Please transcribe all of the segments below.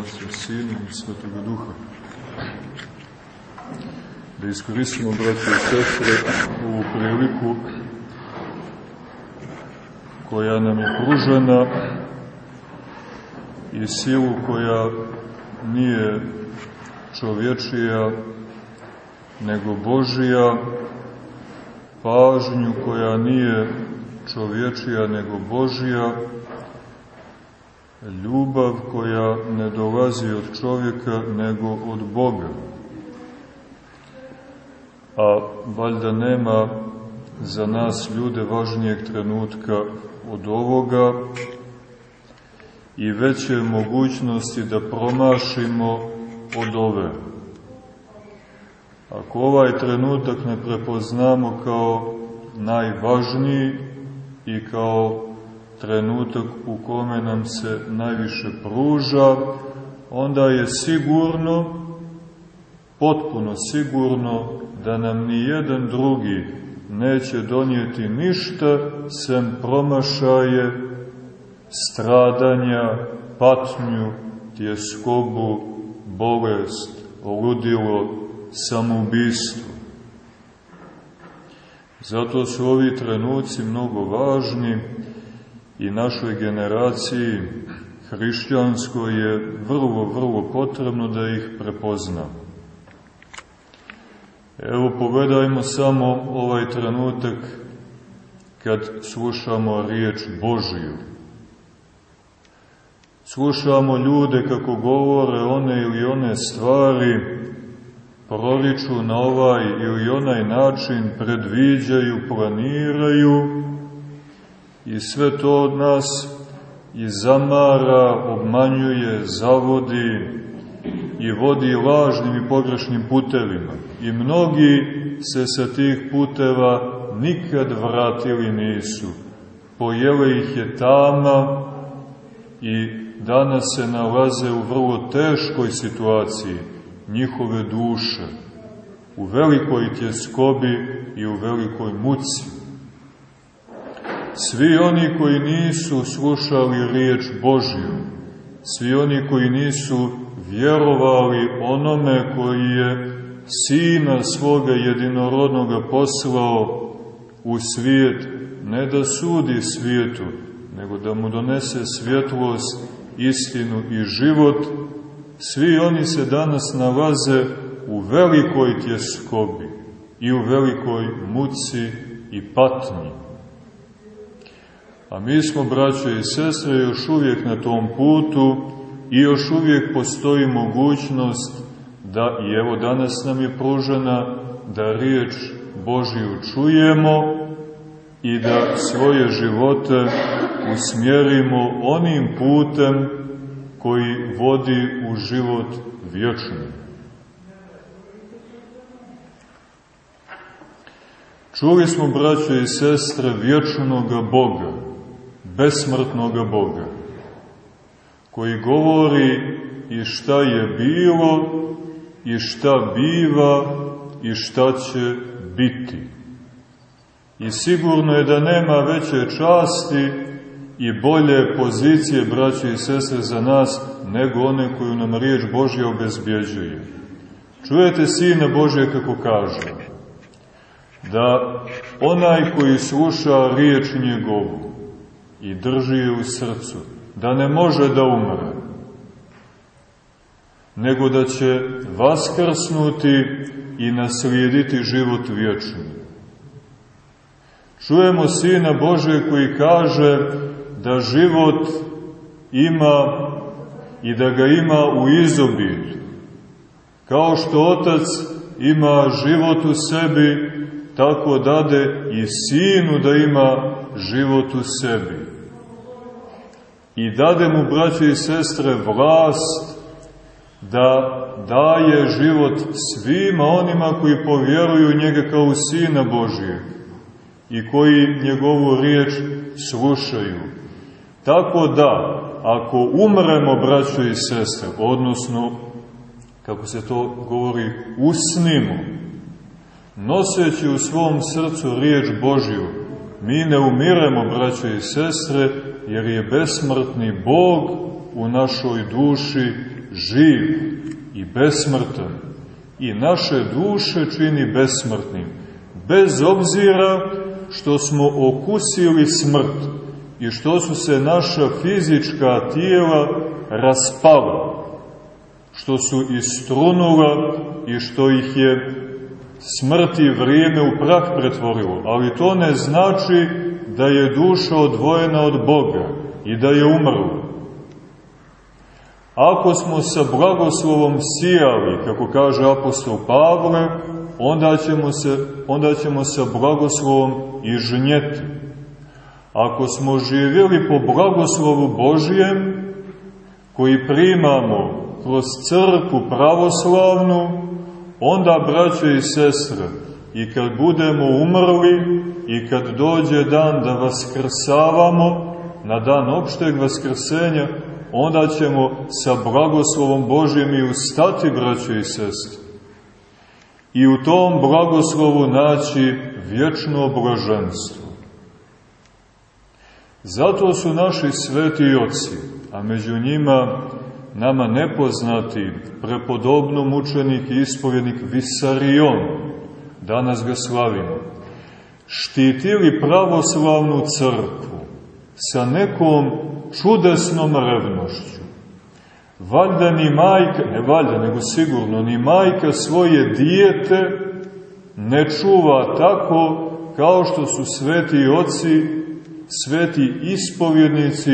Otca, Sina i Svetoga Duha. Da iskoristimo, braće i sestre, ovu priliku koja nam je pružena i silu koja nije čovječija, nego Božija, pažnju koja nije čovječija, nego Božija, ljubav koja ne dolazi od čovjeka, nego od Boga. A valjda nema za nas ljude važnijeg trenutka od ovoga i veće mogućnosti da promašimo od ove. Ako ovaj trenutak ne prepoznamo kao najvažniji i kao trenutak u kome nam se najviše pruža, onda je sigurno, potpuno sigurno, da nam ni jedan drugi neće donijeti ništa sem promašaje, stradanja, patnju, tjeskobu, bolest, ludilo, samoubistvo. Zato su ovi trenuci mnogo važni i našoj generaciji hrišćanskoj je vrlo, vrlo potrebno da ih prepozna. Evo pogledajmo samo ovaj trenutak kad slušamo riječ Božiju. Slušamo ljude kako govore one ili one stvari, proriču na ovaj ili onaj način, predviđaju, planiraju, i sve to od nas i zamara, obmanjuje, zavodi i vodi lažnim i pogrešnim putevima. I mnogi se sa tih puteva nikad vratili nisu. Pojele ih je tama i danas se nalaze u vrlo teškoj situaciji njihove duše, u velikoj tjeskobi i u velikoj muci. Svi oni koji nisu slušali riječ Božju, svi oni koji nisu vjerovali onome koji je Sina svoga jedinorodnoga poslao u svijet, ne da sudi svijetu, nego da mu donese svjetlost, istinu i život, svi oni se danas nalaze u velikoj tjeskobi i u velikoj muci i patnji. A mi smo, braće i sestre, još uvijek na tom putu i još uvijek postoji mogućnost da, i evo danas nam je pružena, da riječ Božiju čujemo i da svoje živote usmjerimo onim putem koji vodi u život vječni. Čuli smo, braće i sestre, vječnoga Boga, besmrtnoga Boga, koji govori i šta je bilo, i šta biva, i šta će biti. I sigurno je da nema veće časti i bolje pozicije, braće i sestre, za nas, nego one koju nam riječ Božja obezbjeđuje. Čujete Sina Božje kako kaže, da onaj koji sluša riječ njegovu, i drži je u srcu, da ne može da umre, nego da će vaskrsnuti i naslijediti život vječni. Čujemo Sina Bože koji kaže da život ima i da ga ima u izobilju. Kao što Otac ima život u sebi, tako dade i Sinu da ima život u sebi i dade mu, braće i sestre, vlast da daje život svima onima koji povjeruju njega kao Sina Božije i koji njegovu riječ slušaju. Tako da, ako umremo, braćo i sestre, odnosno, kako se to govori, usnimo, noseći u svom srcu riječ Božju, mi ne umiremo, braćo i sestre, jer je besmrtni Bog u našoj duši živ i besmrtan. I naše duše čini besmrtnim, bez obzira što smo okusili smrt i što su se naša fizička tijela raspala, što su istrunula i što ih je smrti vrijeme u prah pretvorilo, ali to ne znači da je duša odvojena od Boga i da je umrla. Ako smo sa blagoslovom sijali, kako kaže apostol Pavle, onda ćemo se, onda ćemo sa blagoslovom i žnjeti. Ako smo živjeli po blagoslovu Božijem, koji primamo kroz crku pravoslavnu, onda, braće i sestre, i kad budemo umrli i kad dođe dan da vaskrsavamo, na dan opšteg vaskrsenja, onda ćemo sa blagoslovom Božjem i ustati, braće i sestre. I u tom blagoslovu naći vječno blaženstvo. Zato su naši sveti oci, a među njima nama nepoznati prepodobno mučenik i ispovjednik Visarion, danas ga slavimo, štitili pravoslavnu crkvu sa nekom čudesnom revnošću. Valjda ni majka, ne valjda, nego sigurno, ni majka svoje dijete ne čuva tako kao što su sveti oci, sveti ispovjednici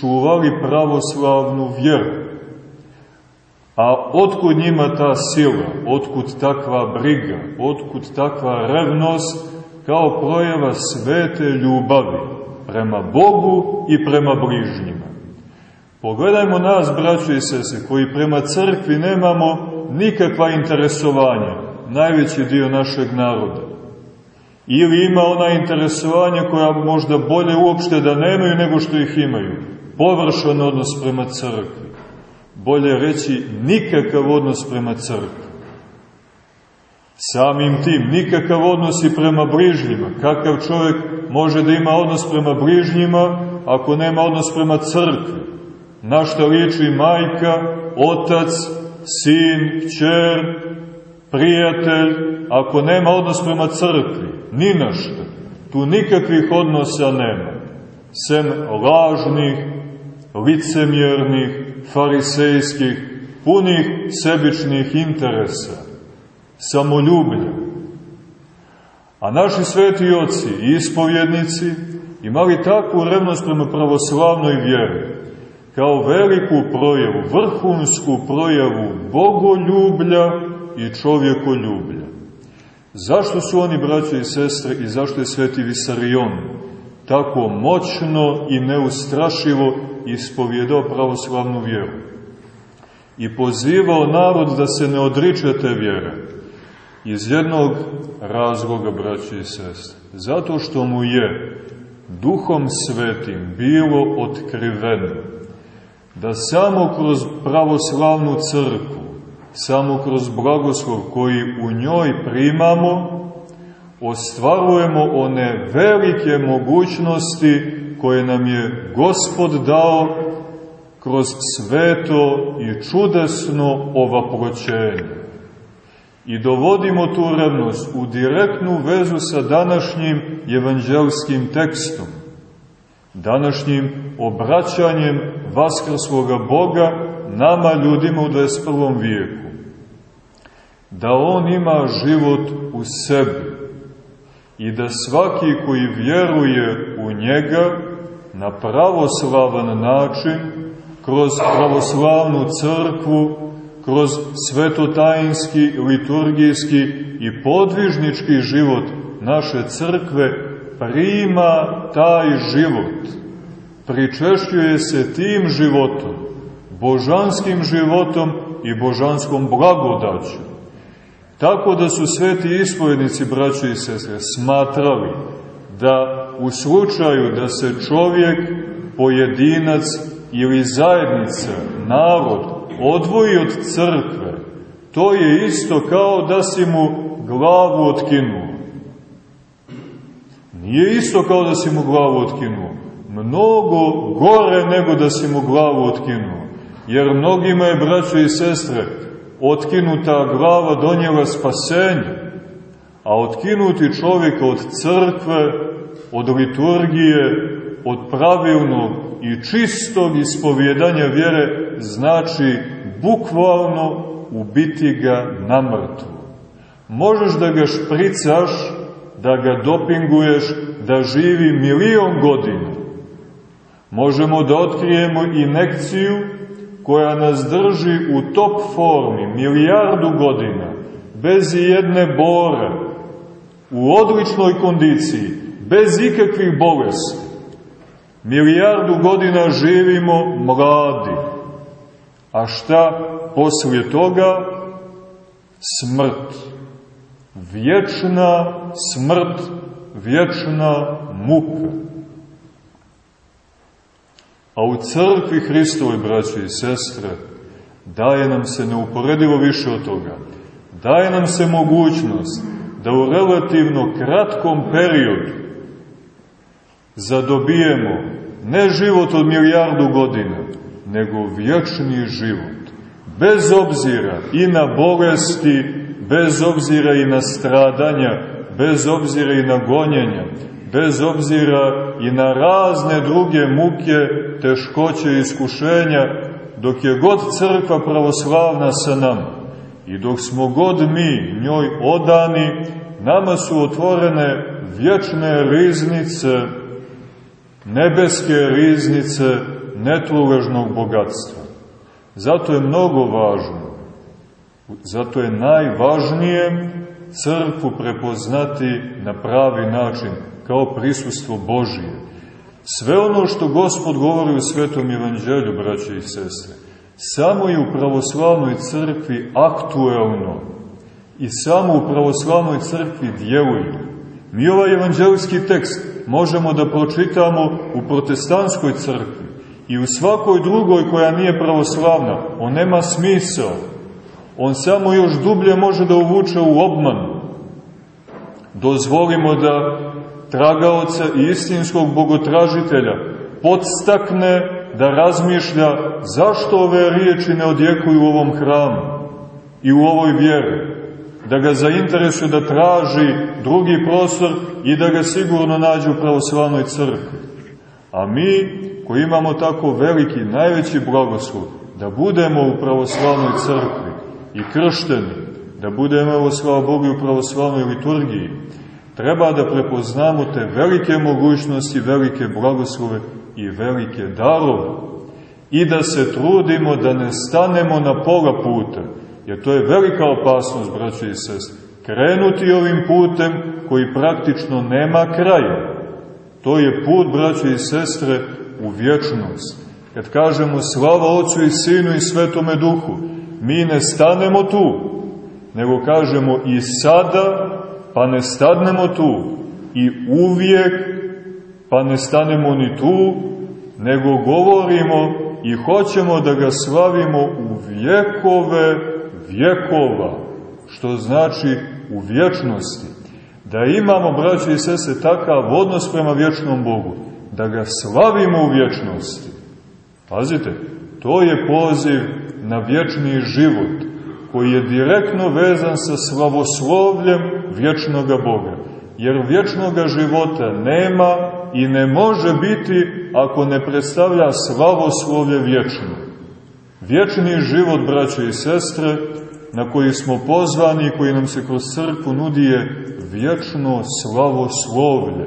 čuvali pravoslavnu vjeru. A otkud njima ta sila, otkud takva briga, otkud takva revnost, kao projava svete ljubavi prema Bogu i prema bližnjima. Pogledajmo nas, braćo i sese, koji prema crkvi nemamo nikakva interesovanja, najveći dio našeg naroda. Ili ima ona interesovanja koja možda bolje uopšte da nemaju nego što ih imaju. Površan odnos prema crkvi bolje reći nikakav odnos prema crkvi. Samim tim, nikakav odnos i prema bližnjima. Kakav čovjek može da ima odnos prema bližnjima ako nema odnos prema crkvi? Na što liči majka, otac, sin, kćer, prijatelj, ako nema odnos prema crkvi? Ni na što. Tu nikakvih odnosa nema. Sem lažnih, licemjernih, farisejskih, punih sebičnih interesa, samoljublja. A naši sveti oci i ispovjednici imali takvu revnost prema pravoslavnoj vjeri, kao veliku projavu, vrhunsku projavu bogoljublja i čovjekoljublja. Zašto su oni, braće i sestre, i zašto je sveti Visarion tako moćno i neustrašivo ispovjedao pravoslavnu vjeru i pozivao narod da se ne odriče te vjere iz jednog razloga, braći i sest, zato što mu je duhom svetim bilo otkriveno da samo kroz pravoslavnu crkvu, samo kroz blagoslov koji u njoj primamo, ostvarujemo one velike mogućnosti koje nam je Gospod dao kroz sveto i čudesno ovaproćenje. I dovodimo tu revnost u direktnu vezu sa današnjim evanđelskim tekstom, današnjim obraćanjem vaskrsloga Boga nama ljudima u 21. vijeku. Da On ima život u sebi i da svaki koji vjeruje u njega na pravoslavan način, kroz pravoslavnu crkvu, kroz svetotajinski, liturgijski i podvižnički život naše crkve, prima taj život. Pričešćuje se tim životom, božanskim životom i božanskom blagodaću. Tako da su sveti ispovednici, braći i sestre, smatrali da u slučaju da se čovjek, pojedinac ili zajednica, narod, odvoji od crkve, to je isto kao da si mu glavu otkinuo. Nije isto kao da si mu glavu otkinuo. mnogo gore nego da si mu glavu otkinuo. Jer mnogima je, braćo i sestre, otkinuta glava donijela spasenje, a otkinuti čovjeka od crkve, od liturgije, od pravilnog i čistog ispovjedanja vjere znači bukvalno ubiti ga na mrtvu. Možeš da ga špricaš, da ga dopinguješ, da živi milion godina. Možemo da otkrijemo inekciju koja nas drži u top formi milijardu godina, bez jedne bore, u odličnoj kondiciji, bez ikakvih bolesti. Milijardu godina živimo mladi. A šta poslije toga? Smrt. Vječna smrt, vječna muka. A u crkvi Hristove, braće i sestre, daje nam se neuporedivo više od toga. Daje nam se mogućnost da u relativno kratkom periodu zadobijemo ne život od milijardu godina, nego vječni život. Bez obzira i na bolesti, bez obzira i na stradanja, bez obzira i na gonjenja, bez obzira i na razne druge muke, teškoće i iskušenja, dok je god crkva pravoslavna sa nama i dok smo god mi njoj odani, nama su otvorene vječne riznice, nebeske riznice netluležnog bogatstva. Zato je mnogo važno, zato je najvažnije crkvu prepoznati na pravi način, kao prisustvo Božije. Sve ono što Gospod govori u Svetom Evanđelju, braće i sestre, samo je u pravoslavnoj crkvi aktuelno i samo u pravoslavnoj crkvi djeluje. Mi ovaj evanđelski tekst možemo da pročitamo u protestantskoj crkvi i u svakoj drugoj koja nije pravoslavna. On nema smisao. On samo još dublje može da uvuče u obmanu. Dozvolimo da tragaoca i istinskog bogotražitelja podstakne da razmišlja zašto ove riječi ne odjekuju u ovom hramu i u ovoj vjeri. Da ga zainteresuje da traži drugi prostor i da ga sigurno nađe u pravoslavnoj crkvi. A mi, koji imamo tako veliki, najveći blagoslov, da budemo u pravoslavnoj crkvi i kršteni, da budemo, evo slava Bogu, u pravoslavnoj liturgiji, treba da prepoznamo te velike mogućnosti, velike blagoslove i velike darove i da se trudimo da ne stanemo na pola puta, jer to je velika opasnost, braće i sest, krenuti ovim putem koji praktično nema kraja. To je put, braće i sestre, u vječnost. Kad kažemo slava Otcu i Sinu i Svetome Duhu, mi ne stanemo tu, nego kažemo i sada pa ne stadnemo tu i uvijek, pa ne stanemo ni tu, nego govorimo i hoćemo da ga slavimo u vjekove vjekova, što znači u vječnosti. Da imamo, braći i sese, takav odnos prema vječnom Bogu, da ga slavimo u vječnosti. Pazite, to je poziv na vječni život, koji je direktno vezan sa slavoslovljem vječnoga Boga. Jer vječnoga života nema i ne može biti ako ne predstavlja slavoslovlje vječno. Vječni život, braće i sestre, na koji smo pozvani i koji nam se kroz crkvu nudi je vječno slavoslovlje,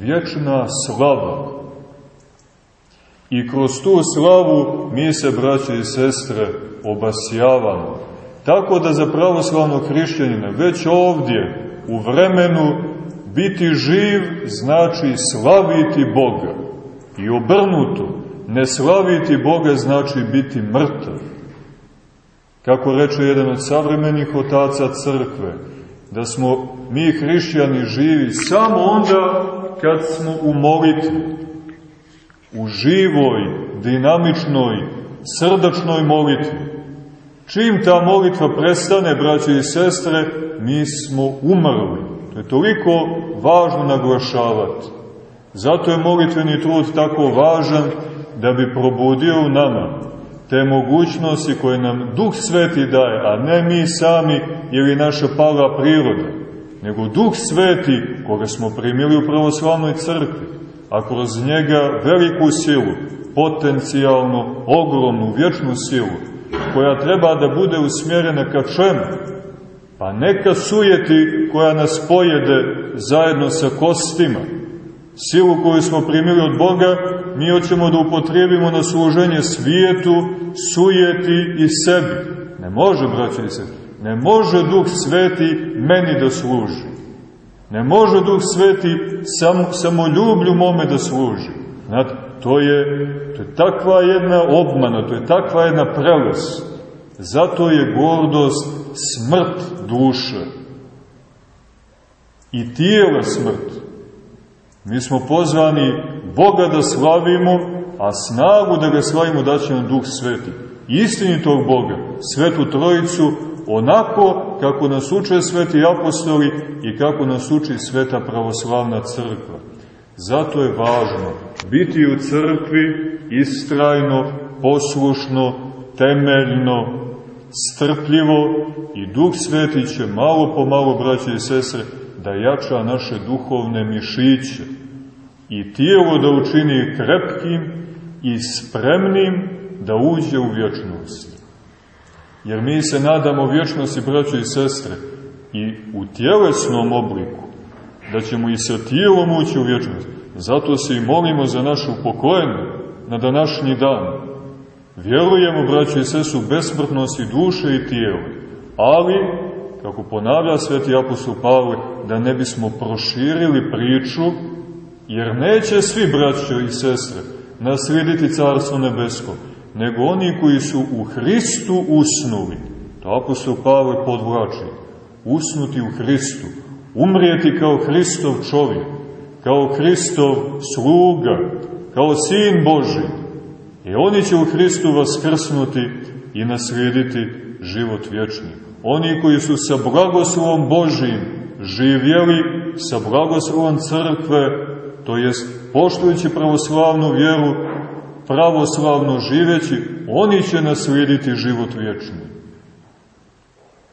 vječna slava. I kroz tu slavu mi se, braće i sestre, obasjavamo. Tako da za pravoslavnog hrišćanina već ovdje, u vremenu, biti živ znači slaviti Boga. I obrnuto, ne slaviti Boga znači biti mrtav. Kako reče jedan od savremenih otaca crkve, da smo mi hrišćani živi samo onda kad smo u molitvi, u živoj, dinamičnoj, srdačnoj molitvi. Čim ta molitva prestane, braće i sestre, mi smo umrli. To je toliko važno naglašavati. Zato je molitveni trud tako važan da bi probudio u nama te mogućnosti koje nam Duh Sveti daje, a ne mi sami ili naša pala priroda, nego Duh Sveti koga smo primili u pravoslavnoj crkvi, a kroz njega veliku silu, potencijalno ogromnu, vječnu silu, koja treba da bude usmjerena ka čemu? Pa neka sujeti koja nas pojede zajedno sa kostima, silu koju smo primili od Boga, mi hoćemo da upotrijebimo na služenje svijetu, sujeti i sebi. Ne može, braći se, ne može Duh Sveti meni da služi. Ne može Duh Sveti sam, samoljublju mome da služi. Znate, to je, to je takva jedna obmana, to je takva jedna prelest. Zato je gordost smrt duše. I tijela smrt. Mi smo pozvani Boga da slavimo, a snagu da ga slavimo da će nam Duh Sveti. Istinitog Boga, Svetu Trojicu, onako kako nas uče sveti apostoli i kako nas uči Sveta pravoslavna crkva. Zato je važno biti u crkvi istrajno, poslušno, temeljno, strpljivo i Duh Sveti će malo po malo, braće i sestre, da jača naše duhovne mišiće i tijelo da učini krepkim i spremnim da uđe u vječnost. Jer mi se nadamo vječnosti, braćo i sestre, i u tjelesnom obliku, da ćemo i sa tijelom ući u vječnost. Zato se i molimo za našu pokojenu na današnji dan. Vjerujemo, braćo i sestru, besmrtnosti duše i tijela, ali kako ponavlja sveti apostol Pavle, da ne bismo proširili priču, jer neće svi braćo i sestre naslijediti Carstvo Nebesko, nego oni koji su u Hristu usnuli. To apostol Pavle podvlači. Usnuti u Hristu, umrijeti kao Hristov čovjek, kao Hristov sluga, kao sin Boži. I oni će u Hristu vaskrsnuti i naslijediti život vječni oni koji su sa blagoslovom Božim živjeli sa blagoslovom crkve, to jest poštujući pravoslavnu vjeru, pravoslavno živeći, oni će naslijediti život vječni.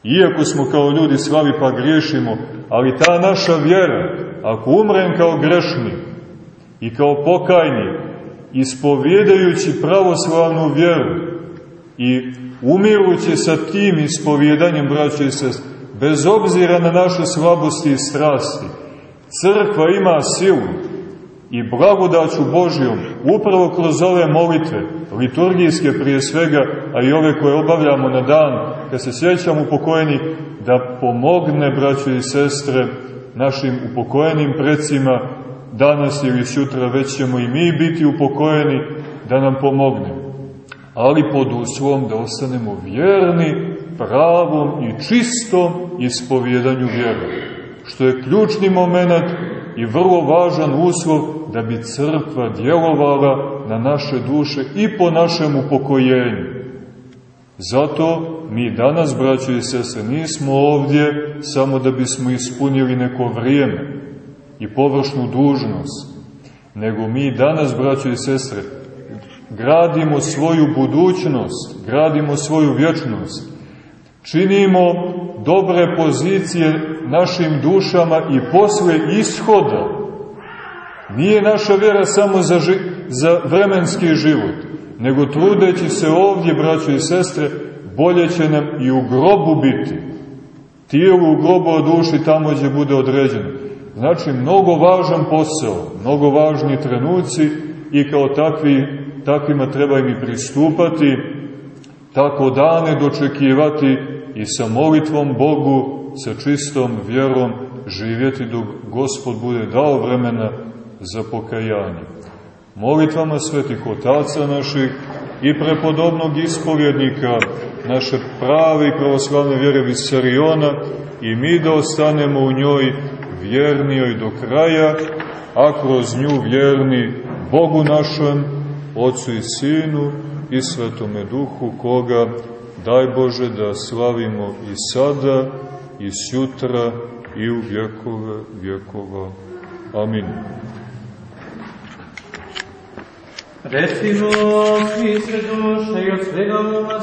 Iako smo kao ljudi slavi pa griješimo, ali ta naša vjera, ako umrem kao grešni i kao pokajni, ispovjedajući pravoslavnu vjeru i umiruće sa tim ispovjedanjem, braće i sest, bez obzira na naše slabosti i strasti, crkva ima silu i blagodaću Božijom, upravo kroz ove molitve, liturgijske prije svega, a i ove koje obavljamo na dan, kad se sjećamo upokojeni, da pomogne, braće i sestre, našim upokojenim precima, danas ili sutra već ćemo i mi biti upokojeni, da nam pomogne ali pod uslovom da ostanemo vjerni pravom i čistom ispovjedanju vjera, što je ključni moment i vrlo važan uslov da bi crkva djelovala na naše duše i po našem upokojenju. Zato mi danas, braćo i sese, nismo ovdje samo da bismo ispunili neko vrijeme i površnu dužnost, nego mi danas, braćo i sestre, gradimo svoju budućnost, gradimo svoju vječnost, činimo dobre pozicije našim dušama i posle ishoda. Nije naša vjera samo za, ži, za vremenski život, nego trudeći se ovdje, braćo i sestre, bolje će nam i u grobu biti. Tijelu u grobu, a duši tamo gdje bude određeno. Znači, mnogo važan posao, mnogo važni trenuci i kao takvi takvima treba im i pristupati, tako dane dočekivati i sa molitvom Bogu, sa čistom vjerom živjeti dok Gospod bude dao vremena za pokajanje. Molitvama svetih otaca naših i prepodobnog ispovjednika naše prave i pravoslavne vjere Visariona i mi da ostanemo u njoj vjernijoj do kraja, a kroz nju vjerni Bogu našem, Otcu i Sinu i Svetome Duhu, koga, daj Bože, da slavimo i sada, i sutra, i u vjekove vjekova. Amin. Recimo, Hriste duše i od svega uma